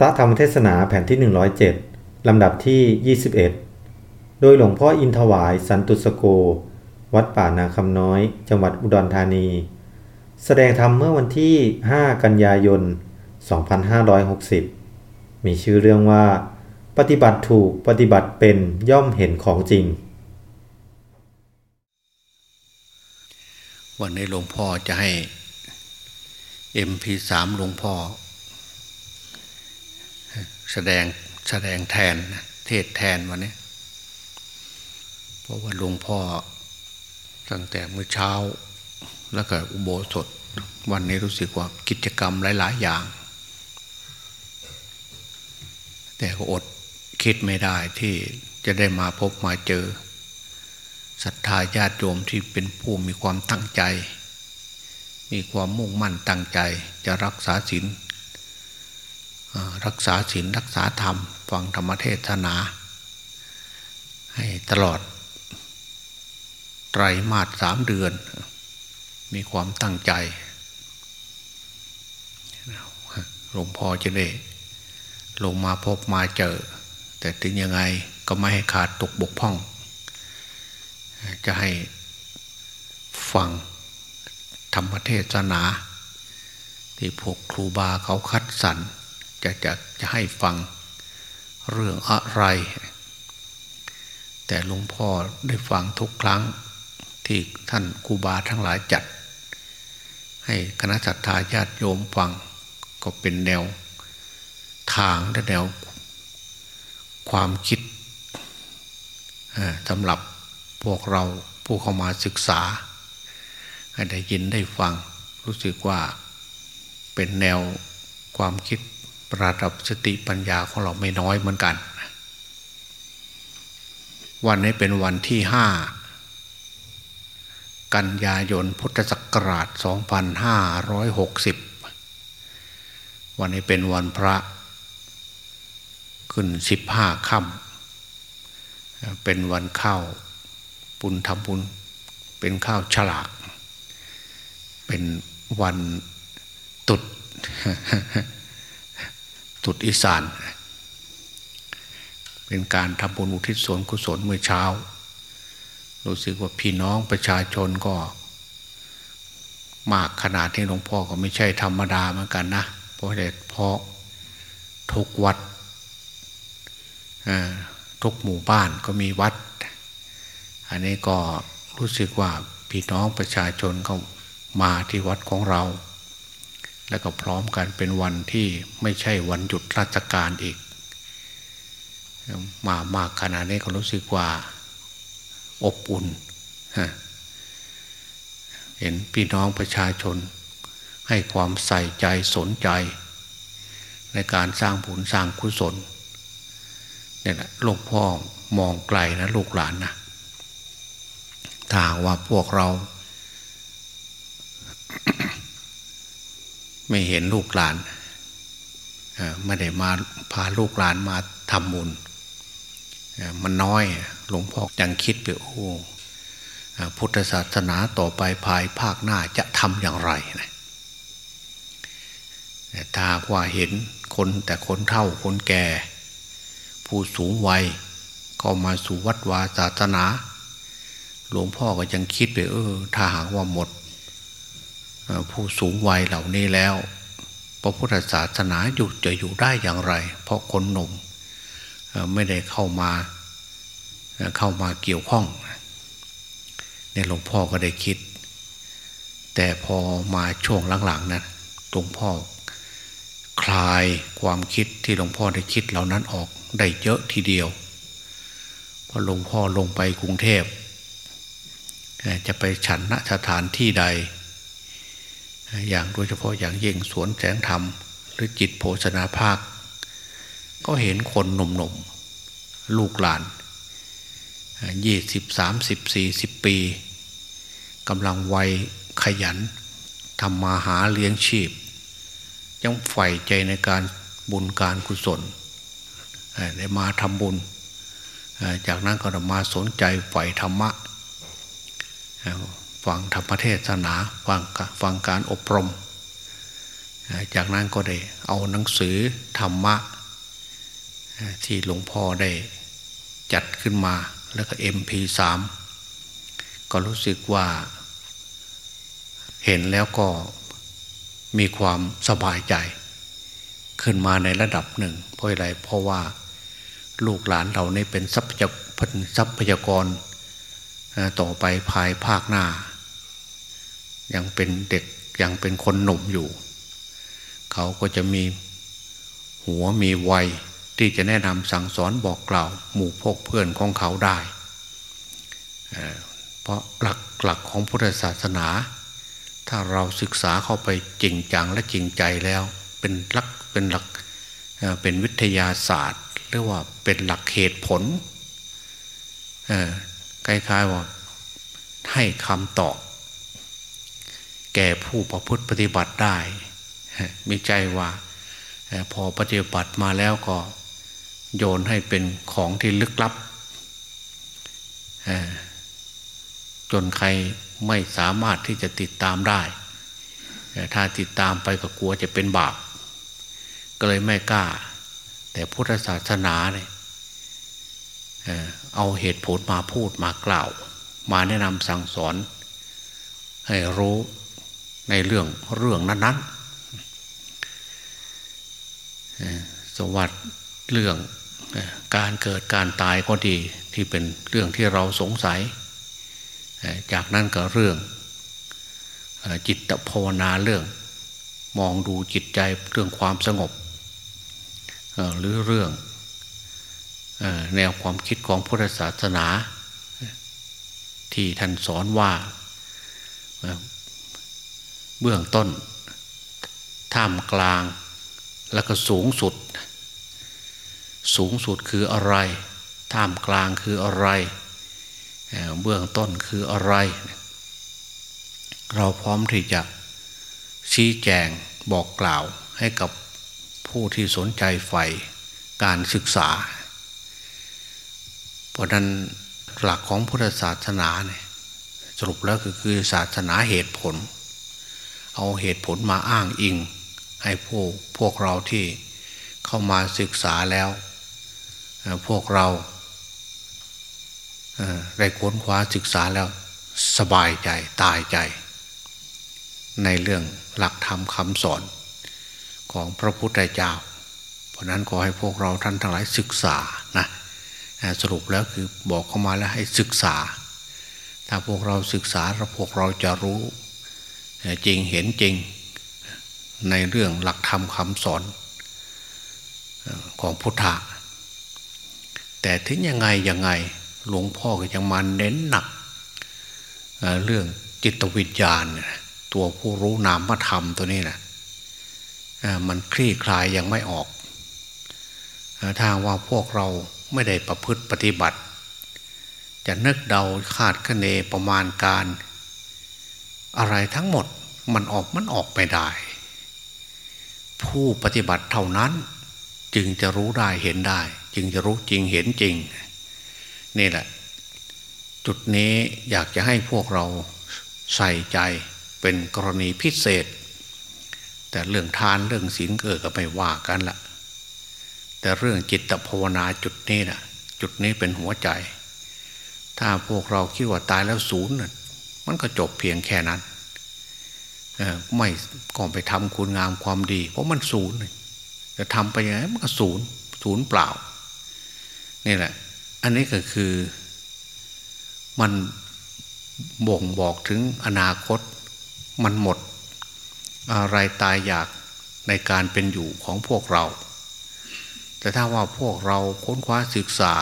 พระธรรมเทศนาแผ่นที่ 107 ลำดับที่ 21 โดยหลวงพ่ออินทวายสันตุสโก วัดป่านาคำน้อย จังหวัดอุดรธานี แสดงธรรมเมื่อวันที่ 5 กันยายน 2560 มีชื่อเรื่องว่า ปฏิบัติถูกปฏิบัติเป็นย่อมเห็นของจริง วันนี้หลวงพ่อจะให้ MP3 หลวงพ่อ แสดงแสดงแทนเทศแทนวันนี้ เพราะว่าหลวงพ่อตั้งแต่เมื่อเช้า แล้วก็อุโบสถ วันนี้รู้สึกว่ากิจกรรมหลาย ๆ อย่าง แต่ก็อดคิดไม่ได้ที่จะได้มาพบมาเจอศรัทธาญาติโยมที่เป็นผู้มีความตั้งใจ มีความมุ่งมั่นตั้งใจ จะรักษาศีล รักษาศีลรักษาธรรม ฟังธรรมเทศนา ให้ตลอด ไตรมาสสามเดือน มีความตั้งใจหลวงพ่อจะได้ลงมาพบมาเจอ แต่ถึงยังไงก็ไม่ให้ขาดตกบกพร่อง จะให้ฟังธรรมเทศนา ที่พวกครูบาเขาคัดสรร จะจะจะให้ฟังเรื่องอะไร แต่หลวงพ่อได้ฟังทุกครั้งที่ท่านครูบาทั้งหลายจัด ให้คณะสัตยาญาติโยมฟังก็เป็นแนวทางและแนวความคิดสำหรับพวกเราผู้เข้ามาศึกษาให้ได้ยินได้ฟังรู้สึกว่าเป็นแนวความคิด ระดับสติปัญญาของเราไม่น้อยเหมือนกัน วันนี้เป็นวันที่ห้ากันยายนพุทธศักราช 2560 วันนี้เป็นวันพระขึ้นสิบห้าค่ำเป็นวันข้าวปุณทำบุญเป็นข้าวฉลาก เป็นวันตุด ตุดอีสาน เป็นการทำบุญอุทิศส่วนกุศลเมื่อเช้า รู้สึกว่าพี่น้องประชาชนก็ มากขนาดที่หลวงพ่อก็ไม่ใช่ธรรมดาเหมือนกันนะ เพราะแต่เพราะทุกวัดทุกหมู่บ้านก็มีวัด อันนี้ก็รู้สึกว่าพี่น้องประชาชนก็มาที่วัดของเรา แล้วก็พร้อมกันเป็นวันที่ไม่ใช่วันหยุดราชการอีก มามากขนาดนี้ก็รู้สึกว่าอบอุ่น เห็นพี่น้องประชาชน ให้ความใส่ใจสนใจ ในการสร้างผลสร้างกุศลเนี่ยแหละหลวงพ่อมองไกลนะลูกหลานนะถ้าว่าพวกเรา ไม่เห็นลูกหลานไม่ได้มาพาลูกหลานมาทำบุญมันน้อยหลวงพ่อยังคิดไปโอ้พุทธศาสนาต่อไปภายภาคหน้าจะทำอย่างไรนะถ้าว่าเห็นคนแต่คนเท่าคนแก่ ผู้สูงวัยเข้ามาสู่วัดวาศาสนา หลวงพ่อก็ยังคิดไปเออ ถ้าหากว่าหมด ผู้สูงวัยเหล่านี้แล้ว พระพุทธศาสนาอยู่จะอยู่ได้อย่างไร เพราะคนหนุ่มไม่ได้เข้ามาเข้ามาเกี่ยวข้องเนี่ยหลวงพ่อก็ได้คิด แต่พอมาช่วงหลังๆนะหลวงพ่อคลายความคิดที่หลวงพ่อได้คิดเหล่านั้นออกได้เยอะทีเดียวพอหลวงพ่อลงไปกรุงเทพจะไปฉันณสถานที่ใด อย่างโดยเฉพาะอย่างยิ่งสวนแสงธรรม หรือจิตโภชนาภาค ก็เห็นคนหนุ่มๆ ลูกหลานยี่สิบสามสิบสี่สิบปีกำลังวัยขยันทำมาหาเลี้ยงชีพ ยังใฝ่ใจในการบุญการกุศลได้มาทำบุญ จากนั้นก็มาสนใจใฝ่ธรรมะ ฟังธรรมเทศนาฟังฟังการอบรม จากนั้นก็ได้เอาหนังสือธรรมะ ที่หลวงพ่อได้จัดขึ้นมาแล้วก็ MP3 ก็รู้สึกว่า เห็นแล้วก็มีความสบายใจ ขึ้นมาในระดับหนึ่ง เพราะอะไรเพราะว่าลูกหลานเราเนี่เป็นทรัพยากรต่อไปภายภาคหน้า ยังเป็นเด็กยังเป็นคนหนุ่มอยู่ เขาก็จะมีหัวมีวัยที่จะแนะนำสั่งสอนบอกกล่าวหมู่พกเพื่อนของเขาได้ เพราะหลักหลักของพุทธศาสนา ถ้าเราศึกษาเข้าไปจริงจังและจริงใจแล้วเป็นหลักเป็นหลักเป็นวิทยาศาสตร์หรือว่าเป็นหลักเหตุผลคล้ายๆว่าให้คำตอบ แก่ผู้ประพฤติปฏิบัติได้ มีใจว่าพอปฏิบัติมาแล้วก็โยนให้เป็นของที่ลึกลับ จนใครไม่สามารถที่จะติดตามได้ ถ้าติดตามไปก็กลัวจะเป็นบาป ก็เลยไม่กล้า แต่พุทธศาสนาเนี่ยเอาเหตุผลมาพูดมากล่าว มาแนะนำสั่งสอน ให้รู้ ในเรื่องเรื่องนั้นๆสวัสดิ์เรื่องการเกิดการตายก็ดีที่เป็นเรื่องที่เราสงสัย จากนั้นก็เรื่องจิตภาวนาเรื่อง มองดูจิตใจเรื่องความสงบหรือเรื่องแนวความคิดของพุทธศาสนา ที่ท่านสอนว่า เบื้องต้น ท่ามกลาง แล้วก็สูงสุด สูงสุดคืออะไร ท่ามกลางคืออะไร เบื้องต้นคืออะไร เราพร้อมที่จะชี้แจงบอกกล่าวให้กับผู้ที่สนใจใฝ่การศึกษา เพราะนั้นหลักของพุทธศาสนาเนี่ยสรุปแล้วคือคือศาสนาเหตุผล เอาเหตุผลมาอ้างอิง ให้พวกพวกเราที่เข้ามาศึกษาแล้ว พวกเราได้ค้นคว้าศึกษาแล้วสบายใจตายใจ ในเรื่องหลักธรรมคำสอนของพระพุทธเจ้า เพราะนั้นขอให้พวกเราท่านทั้งหลายศึกษานะสรุปแล้วคือบอกเข้ามาแล้วให้ศึกษา ถ้าพวกเราศึกษาแล้วพวกเราจะรู้ จริงเห็นจริงในเรื่องหลักธรรมคำสอนของพุทธะแต่ถึงยังไงยังไงหลวงพ่อก็ยังมาเน้นหนักเรื่องจิตวิญญาณ ตัวผู้รู้นามธรรมตัวนี้นะมันคลี่คลายยังไม่ออกถ้าว่าพวกเราไม่ได้ประพฤติปฏิบัติ จะนึกเดาคาดคะเนประมาณการ อะไรทั้งหมดมันออกมันออกไปได้ ผู้ปฏิบัติเท่านั้นจึงจะรู้ได้เห็นได้ จึงจะรู้จริงเห็นจริง นี่แหละ จุดนี้อยากจะให้พวกเราใส่ใจเป็นกรณีพิเศษ แต่เรื่องทานเรื่องศีลเกิดก็ไม่ว่ากันละแต่เรื่องจิตภาวนาจุดนี้นะจุดนี้เป็นหัวใจ ถ้าพวกเราคิดว่าตายแล้วศูนย์ มันก็จบเพียงแค่นั้นไม่ก่อนไปทำคุณงามความดี เพราะมันศูนย์จะทำไปยังไงมันก็ศูนย์ศูนย์เปล่า นี่แหละ อันนี้ก็คือ มันบ่งบอกถึงอนาคต มันหมด อะไรตายอยากในการเป็นอยู่ของพวกเรา แต่ถ้าว่าพวกเราค้นคว้าศึกษา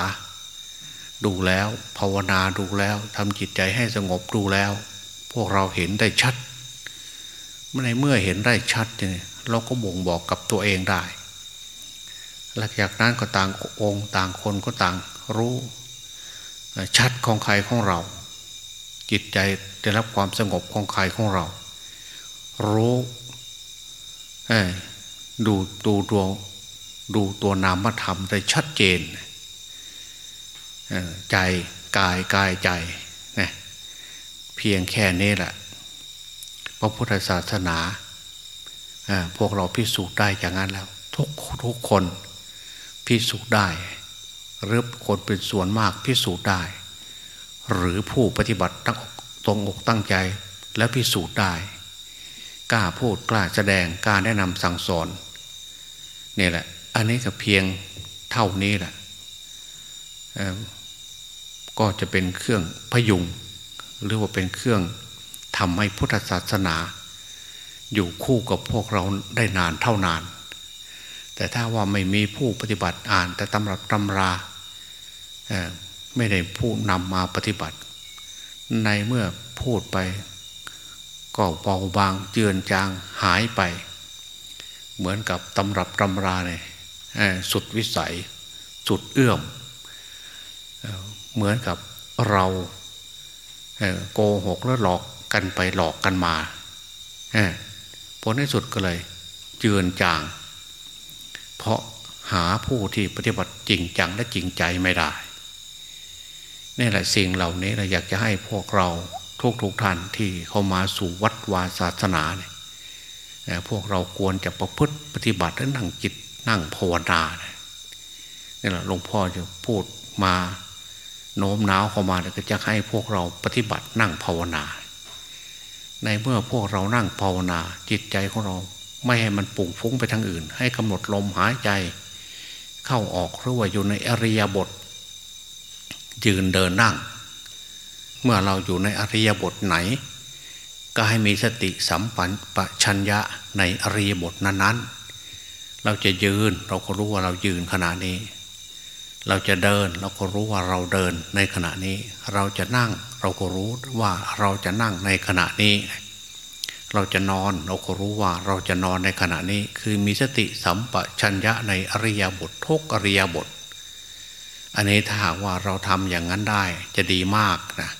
ดูแล้ว ภาวนาดูแล้วทำจิตใจให้สงบดูแล้ว พวกเราเห็นได้ชัดในเมื่อเห็นได้ชัดเนี่ยเราก็บ่งบอกกับตัวเองได้ หลังจากนั้นก็ต่างองค์ต่างคนก็ต่างรู้ ชัดของใครของเรา จิตใจได้รับความสงบของใครของเรา รู้ดูดูตัวดูตัวนามธรรมได้ชัดเจน ใจกายกายใจนะเพียงแค่นี้แหละพระพุทธศาสนาพวกเราพิสูจน์ได้อย่างนั้นแล้ว ทุกทุกคนพิสูจน์ได้หรือคนเป็นส่วนมากพิสูจน์ได้ หรือผู้ปฏิบัติตั้งตรงอกตั้งใจและพิสูจน์ได้ กล้าพูดกล้าแสดงกล้าแนะนำสั่งสอนนี่แหละ อันนี้ก็เพียงเท่านี้แหละ ก็จะเป็นเครื่องพยุง หรือว่าเป็นเครื่องทำให้พุทธศาสนา อยู่คู่กับพวกเราได้นานเท่านาน แต่ถ้าว่าไม่มีผู้ปฏิบัติอ่าน แต่ตำรับตำราไม่ได้ผู้นำมาปฏิบัติ ในเมื่อพูดไปก็เบาบางเจือนจางหายไป เหมือนกับตำรับตำราเนี่ยสุดวิสัย สุดเอื้อม เหมือนกับเราโกหกแล้วหลอกกันไปหลอกกันมาผลในสุดก็เลย เจือนจาง เพราะหาผู้ที่ปฏิบัติจริงจังและจริงใจไม่ได้นี่แหละสิ่งเหล่านี้เราอยากจะให้พวกเราทุกทุกท่านที่เข้ามาสู่วัดวาศาสนาเนี่ยพวกเราควรจะประพฤติปฏิบัติและนั่งจิตนั่งภาวนาเนี่ยแหละหลวงพ่อจะพูดมา โน้มน้าวเข้ามาก็จะให้พวกเราปฏิบัตินั่งภาวนา ในเมื่อพวกเรานั่งภาวนา จิตใจของเราไม่ให้มันปุ่งฟุ้งไปทางอื่น ให้กำหนดลมหายใจ เข้าออกหรือว่าอยู่ในอริยบท ยืนเดินนั่ง เมื่อเราอยู่ในอริยบทไหน ก็ให้มีสติสัมปันปชัญญะในอริยบทนั้นๆ เราจะยืนเราก็รู้ว่าเรายืนขณะนี้ เราจะเดินเราก็รู้ว่าเราเดินในขณะนี้ เราจะนั่งเราก็รู้ว่าเราจะนั่งในขณะนี้ เราจะนอนเราก็รู้ว่าเราจะนอนในขณะนี้ คือมีสติสัมปชัญญะในอริยบททุกอริยบท อันนี้ถ้าหากว่าเราทำอย่างนั้นได้จะดีมากนะ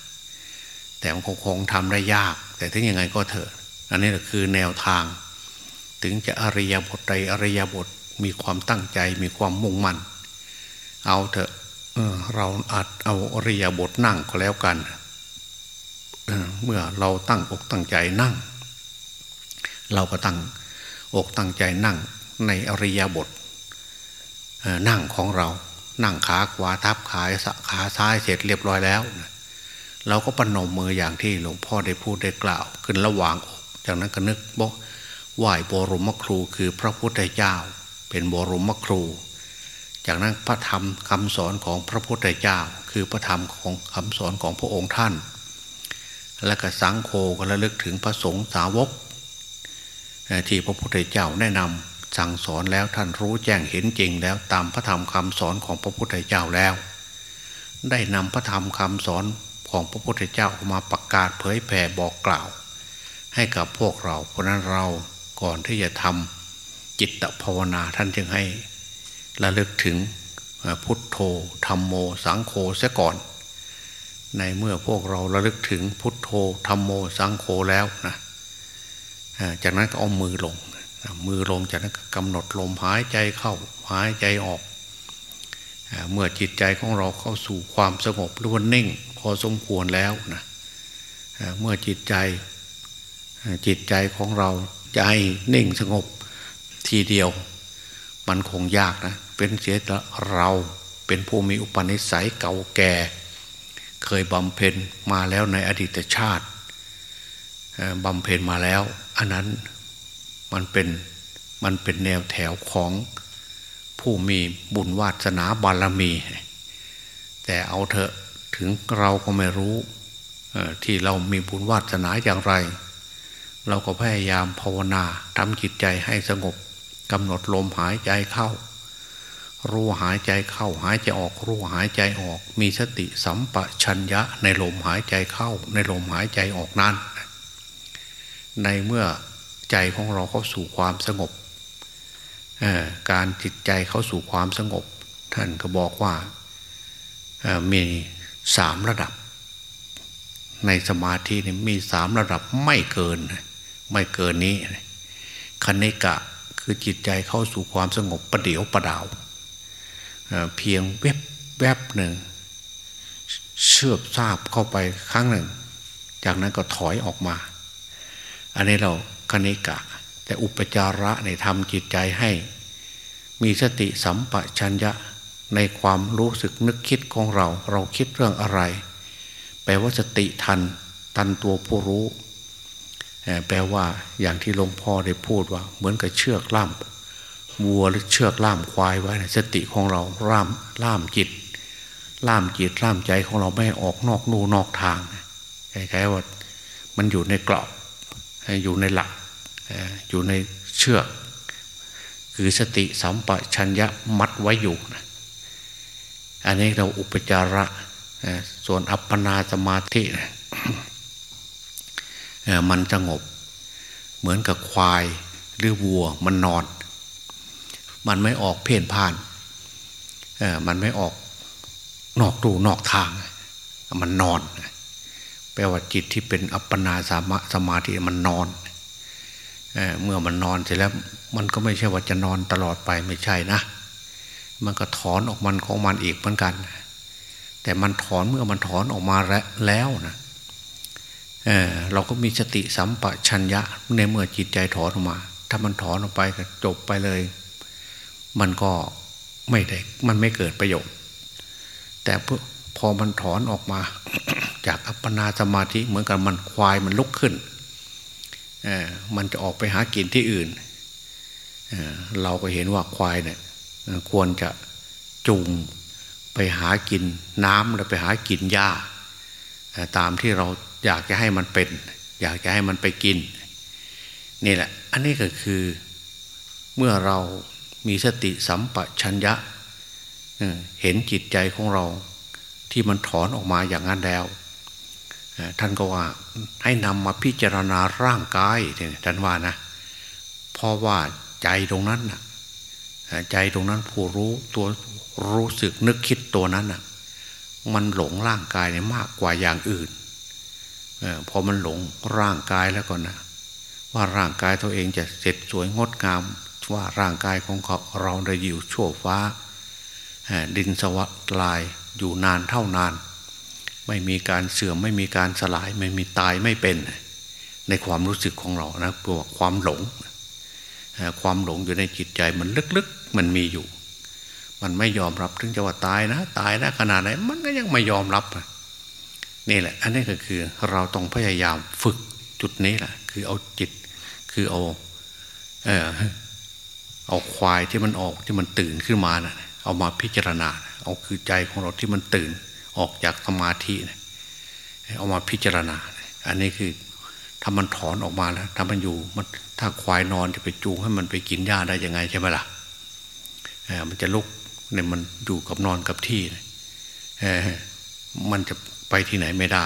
แต่มันคงทำได้ยาก แต่ถึงยังไงก็เถอะ อันนี้คือแนวทาง ถึงจะอริยบทใดอริยบทมีความตั้งใจมีความมุ่งมั่น เอาเถอะเราอาจเอาอริยบทนั่งก็แล้วกันเเมื่อเราตั้งอกตั้งใจนั่ง เราก็ตั้งอกตั้งใจนั่งในอริยบทนั่งของเรา นั่งขาขวาทับขาขาซ้ายเสร็จเรียบร้อยแล้ว เราก็ปนมมืออย่างที่หลวงพ่อได้พูดได้กล่าว ขึ้นระหว่างอก จากนั้นก็นึกบอกไหว้บรมครูคือพระพุทธเจ้า เป็นบรมครู จากนั้นพระธรรมคำสอนของพระพุทธเจ้า คือพระธรรมของคำสอนของพระองค์ท่าน และก็สังโฆก็ระลึกถึงพระสงฆ์สาวก ที่พระพุทธเจ้าแนะนำสั่งสอนแล้วท่านรู้แจ้งเห็นจริงแล้วตามพระธรรมคำสอนของพระพุทธเจ้าแล้ว ได้นำพระธรรมคำสอนของพระพุทธเจ้าออกมาประกาศเผยแผ่บอกกล่าว ให้กับพวกเราเพราะนั้นเราก่อนที่จะทำจิตภาวนาท่านจึงให้ ระลึกถึงพุทโธธรรมโม สังโฆเสียก่อน ในเมื่อพวกเราระลึกถึงพุทโธธรรมโม สังโฆแล้วนะจากนั้นก็เอามือลง มือลงจากนั้นกำหนดลมหายใจเข้าหายใจออก เมื่อจิตใจของเราเข้าสู่ความสงบหรือว่านิ่ง พอสมควรแล้วนะเมื่อจิตใจจิตใจของเราใจนิ่งสงบทีเดียว มันคงยากนะ เป็นเสียเราเป็นผู้มีอุปนิสัยเก่าแก่ เคยบำเพ็ญมาแล้วในอดีตชาติบำเพ็ญมาแล้ว อันนั้นมันเป็นมันเป็นแนวแถวของผู้มีบุญวาสนาบารมี แต่เอาเถอะถึงเราก็ไม่รู้ที่เรามีบุญวาสนาอย่างไร เราก็พยายามภาวนาทำจิตใจให้สงบกำหนดลมหายใจเข้า รู้หายใจเข้าหายใจออก รู้หายใจออก มีสติสัมปชัญญะในลมหายใจเข้า ในลมหายใจออกนั้น ในเมื่อใจของเราเข้าสู่ความสงบการจิตใจเข้าสู่ความสงบ ท่านก็บอกว่ามีสามระดับ ในสมาธินี่มีสามระดับไม่เกิน ไม่เกินนี้คณิกะคือจิตใจเข้าสู่ความสงบประเดียวประดาว เพียงแวบแวบหนึ่งเชื่อทราบเข้าไปครั้งหนึ่ง จากนั้นก็ถอยออกมา อันนี้เราคณิกะ แต่อุปจาระในทำจิตใจให้ มีสติสัมปชัญญะในความรู้สึกนึกคิดของเรา เราคิดเรื่องอะไร แปลว่าสติทัน ทันตัวผู้รู้ แปลว่าอย่างที่หลวงพ่อได้พูดว่า เหมือนกับเชือกล่าม วัวหรือเชือกล่ามควายไว้สติของเราล่ามล่ามจิต ล่ามจิตล่ามใจของเราไม่ออกนอกนูนอกทางคล้ายๆว่ามันอยู่ในกรอบอยู่ในหลักอยู่ในเชือก คือสติสัมปชัญญะมัดไว้อยู่นะอันนี้เราอุปจาระส่วนอัปปนาสมาธินะมันสงบ เหมือนกับควายหรือวัวมันนอน มันไม่ออกเพ่นพ่านมันไม่ออกนอกรูนอกทาง มันนอน แปลว่าจิตที่เป็นอัปปนาสมาสมาธิมันนอนเเมื่อมันนอนเสร็จแล้ว มันก็ไม่ใช่ว่าจะนอนตลอดไปไม่ใช่นะ มันก็ถอนออกมันของมันอีกเหมือนกัน แต่มันถอนเมื่อมันถอนออกมาแล้วนะเเราก็มีสติสัมปชัญญะในเมื่อจิตใจถอนออกมา ถ้ามันถอนออกไปก็จบไปเลย มันก็ไม่ได้มันไม่เกิดประโยชน์ แต่พอมันถอนออกมา จากอัปปนาสมาธิเหมือนกับมันควายมันลุกขึ้นมันจะออกไปหากินที่อื่นเเราก็เห็นว่าควายเนี่ยควรจะจูงไปหากินน้ำแล้วไปหากินหญ้าตามที่เราอยากจะให้มันเป็น อยากจะให้มันไปกิน นี่แหละ อันนี้ก็คือเมื่อเรา มีสติสัมปชัญญะเห็นจิตใจของเราที่มันถอนออกมาอย่างนั้นแล้ว ท่านก็ว่าให้นำมาพิจารณาร่างกายท่านว่านะเพราะว่าใจตรงนั้นนะใจตรงนั้นผู้รู้ตัวรู้สึกนึกคิดตัวนั้นนะมันหลงร่างกายเนี่ยมากกว่าอย่างอื่นอพอมันหลงร่างกายแล้วก่อนนะว่าร่างกายตัวเองจะเสร็จสวยงดงาม ว่าร่างกายของเราได้อยู่ชั่วฟ้า ดินสวัสดลายอยู่นานเท่านาน ไม่มีการเสื่อมไม่มีการสลายไม่มีตายไม่เป็น ในความรู้สึกของเรานะตัวความหลง ความหลงอยู่ในจิตใจมันลึกๆมันมีอยู่ มันไม่ยอมรับถึงจะว่าตายนะ ตายนะขนาดไหนมันก็ยังไม่ยอมรับนี่แหละ อันนี้ก็คือเราต้องพยายามฝึกจุดนี้แหละคือเอาจิตคือเอาเออ เอาควายที่มันออกที่มันตื่นขึ้นมานะ่ะเอามาพิจารณา เอาคือใจของเราที่มันตื่นออกจากสมาธินะเอามาพิจารณา อันนี้คือถ้ามันถอนออกมาแล้วถ้ามันอยู่มันถ้าควายนอนจะไปจูงให้มันไปกินหญ้าได้ยังไงใช่ไหมล่ะมันจะลุกเนี่ยมันอยู่กับนอนกับที่มันจะไปที่ไหนไม่ได้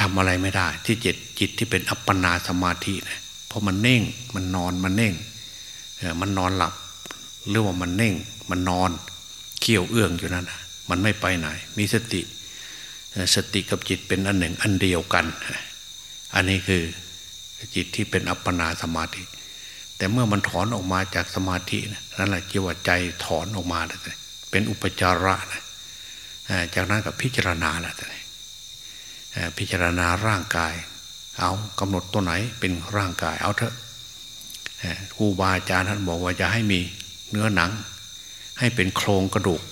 ทำอะไรไม่ได้ ที่จิตจิตที่เป็นอัปปนาสมาธินะเพราะมันเน่งมันนอนมันเน่ง มันนอนหลับหรือว่ามันเน่ง มันนอนเขี่ยวเอื้องอยู่นั่นมันไม่ไปไหน มีสติ สติกับจิตเป็นอันหนึ่งอันเดียวกัน อันนี้คือจิตที่เป็นอัปปนาสมาธิ แต่เมื่อมันถอนออกมาจากสมาธินั่นแหละจีว่าใจถอนออกมาเลยเป็นอุปจาระนะจากนั้นกับพิจารณาแหละพิจารณาร่างกาย เอากำหนดตัวไหนเป็นร่างกายเอาเถอะ ครูบาอาจารย์ท่านบอกว่าจะให้มีเนื้อหนัง ให้เป็นโครงกระดูก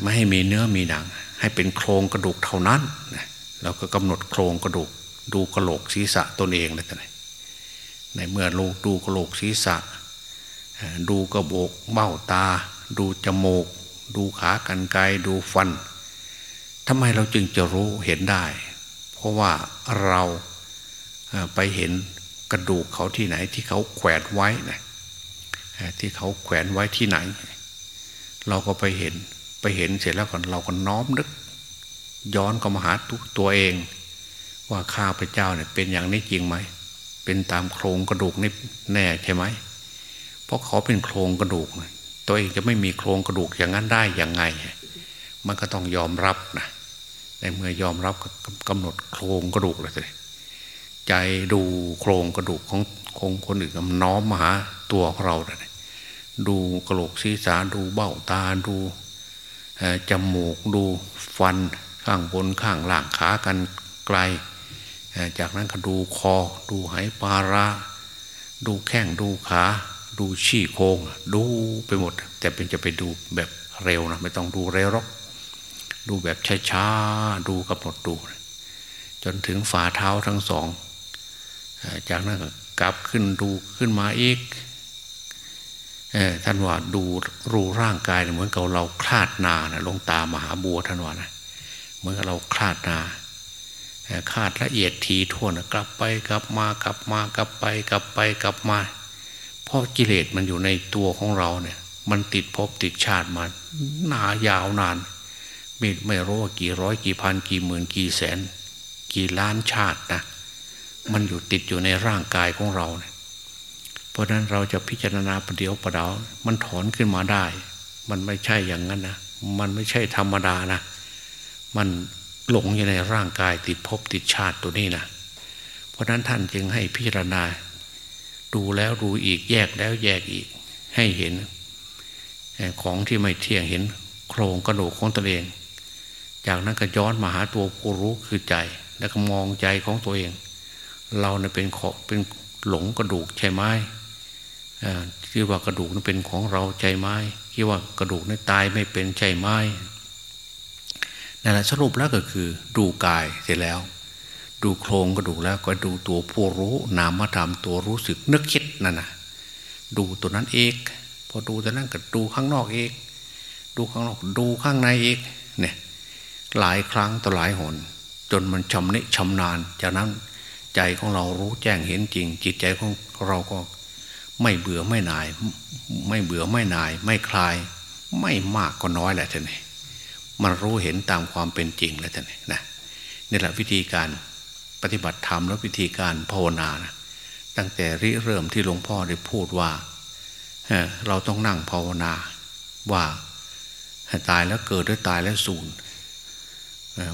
ไม่ให้มีเนื้อมีหนัง ให้เป็นโครงกระดูกเท่านั้นเราก็กำหนดโครงกระดูก ดูกระโหลกศีรษะตนเองเลยแต่ในเมื่อลูกดูกระโหลกศีรษะ ดูกระโบกเบ้าตา ดูจมูก ดูขากันไกดูฟันทำไมเราจึงจะรู้เห็นได้ เพราะว่าเราไปเห็น กระดูกเขาที่ไหนที่เขาแขวนไว้นะที่เขาแขวนไว้ที่ไหน เราก็ไปเห็นไปเห็นเสร็จแล้วก่อนเราก็น้อมนึก ย้อนเข้ามาหาตัวเอง ว่าข้าพเจ้าเนี่ยเป็นอย่างนี้จริงไหมเป็นตามโครงกระดูกนี่แน่ใช่ไหมเพราะเขาเป็นโครงกระดูกตัวเองจะไม่มีโครงกระดูกอย่างนั้นได้อย่างไง มันก็ต้องยอมรับนะในเมื่อยอมรับกำหนดโครงกระดูกเลย ใจดูโครงกระดูกของคงคนอื่นมันน้อมมาหาตัวของเราเลยดูกระโหลกศีรษะดูเบ้าตาดูจมูกดูฟันข้างบนข้างล่างขากันไกล จากนั้นก็ดูคอ ดูไหปาระดูแข้งดูขา ดูชี้โครงดูไปหมด แต่เป็นจะไปดูแบบเร็วนะไม่ต้องดูเร็วหรอกดูแบบช้าๆดูกำหนดดู จนถึงฝ่าเท้าทั้งสอง จากนั้นกลับขึ้นดูขึ้นมาอีกท่านว่าดูรูร่างกายเหมือนกับเราคลาดนานะลงตามหาบัวท่านว่านะเหมือนกับเราคลาดนาคาดละเอียดทีท่วนกลับไปกลับมากลับมากลับไปกลับไปกลับมาเพราะกิเลสมันอยู่ในตัวของเราเนี่ย มันติดภพติดชาติมานายาวนาน ไม่ไม่รู้ว่ากี่ร้อยกี่พันกี่หมื่นกี่แสน กี่ล้านชาตินะ มันอยู่ติดอยู่ในร่างกายของเราเนี่ยเพราะนั้นเราจะพิจารณาประเดียวประเดา มันถอนขึ้นมาได้ มันไม่ใช่อย่างนั้นนะ มันไม่ใช่ธรรมดานะ มันหลงอยู่ในร่างกายติดภพติดชาติตัวนี้นะเพราะนั้นท่านจึงให้พิจารณา ดูแล้วดูอีกแยกแล้วแยกอีก ให้เห็น ของที่ไม่เที่ยงเห็น โครงกระดูกของตัวเอง จากนั้นก็ย้อนมาหาตัวผู้รู้คือใจ แล้วก็มองใจของตัวเอง เราเนี่ยเป็นของเป็นหลงกระดูกใช่ไหมคิดว่ากระดูกนั้นเป็นของเราใจไหมคิดว่ากระดูกนั้นตายไม่เป็นใช่ไหมนั่นแหละสรุปแล้วก็คือ ดูกายเสร็จแล้ว ดูโครงกระดูกแล้วก็ดูตัวผู้รู้นามธรรมตัวรู้สึกนึกคิดนั่นนะดูตัวนั้นเองพอดูตัวนั้นก็ดูข้างนอกเองดูข้างนอกดูข้างในเองเนี่ยหลายครั้งต่อหลายหน จนมันชำนิชำนาญ จากนั้น ใจของเรารู้แจ้งเห็นจริง จิตใจของเราก็ไม่เบื่อไม่นาย ไม่เบื่อไม่นาย ไม่คลาย ไม่มากก็น้อยแหละท่านนี่มันรู้เห็นตามความเป็นจริงแล้วท่านนะนี่แหละวิธีการปฏิบัติธรรมและวิธีการภาวนานะตั้งแต่ริเริ่มที่หลวงพ่อได้พูดว่าเราต้องนั่งภาวนาว่าตายแล้วเกิดหรือตายแล้วสูญ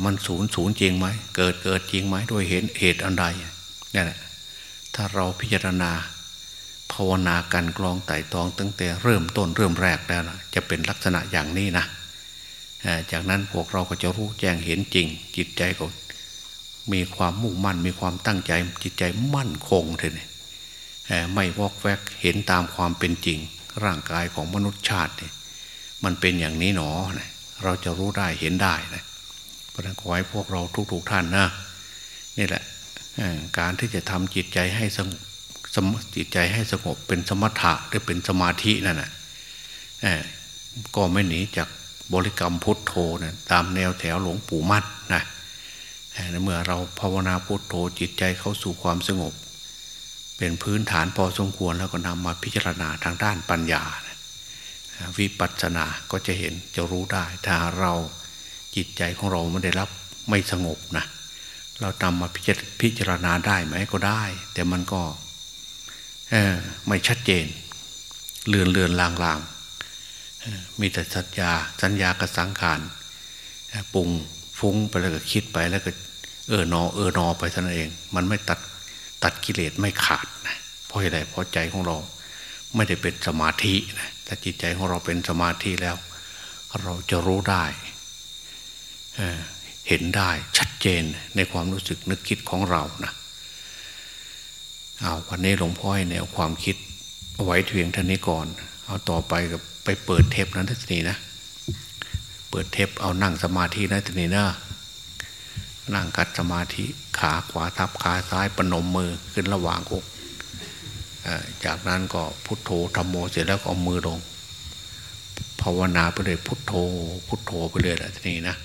มันสูญสูญจริงไหมเกิดเกิดจริงไหมโดยเห็นเหตุอันใดนี่แหละถ้าเราพิจารณา ภาวนาการกรองไต่ตองตั้งแต่เริ่มต้นเริ่มแรกแล้วนะจะเป็นลักษณะอย่างนี้นะจากนั้นพวกเราก็จะรู้แจ้งเห็นจริง จิตใจก็มีความมุ่งมั่น มีความตั้งใจจิตใจมั่นคงเถอะไม่วอกแวกเห็นตามความเป็นจริง ร่างกายของมนุษย์ชาติเนี่ยมันเป็นอย่างนี้หนอ เราจะรู้ได้เห็นได้นะ ราะนั้นขอให้พวกเราทุกๆท่านนะนี่แหละการที่จะทำจิตใจให้สงบจิตใจให้สงบเป็นสมถะหรือเป็นสมาธินั่นนะก็ไม่หนีจากบริกรรมพุทโธนะตามแนวแถวหลวงปู่มัดนะเมื่อเราภาวนาพุทโธจิตใจเข้าสู่ความสงบ เป็นพื้นฐานพอสมควรแล้วก็นำมาพิจารณาทางด้านปัญญานะวิปัสสนาก็จะเห็นจะรู้ได้ถ้าเรา จิตใจของเราไม่ได้รับไม่สงบนะเรานำมาพิจารณาได้ไหมก็ได้ แต่มันก็ไม่ชัดเจน เลือนเลือนลางลางมีแต่สัญญาสัญญากระสังขารปรุงฟุ้งไปแล้วก็คิดไปแล้วก็เออนอเออนอไปท่านเอง มันไม่ตัดตัดกิเลสไม่ขาดนะเพราะอะไรเพราะใจของเราไม่ได้เป็นสมาธินะถ้าจิตใจของเราเป็นสมาธิแล้ว เราจะรู้ได้ เห็นได้ชัดเจนในความรู้สึกนึกคิดของเรานะเอาวันนี้หลวงพ่อให้แนวความคิดเอาไว้เพียงท่านนี้ก่อน เอาต่อไปกับไปเปิดเทปนั้นทีนี้นะ เปิดเทปเอานั่งสมาธินะทีนี้นะนั่งกัดสมาธิขาขวาทับขาซ้ายปนมมือขึ้นระหว่างอกจากนั้นก็พุทโธธรรมโมเสร็จแล้วก็เอามือลง ภาวนาไปเลยพุทโธ พุทโธไปเลยแหละทีนี้นะ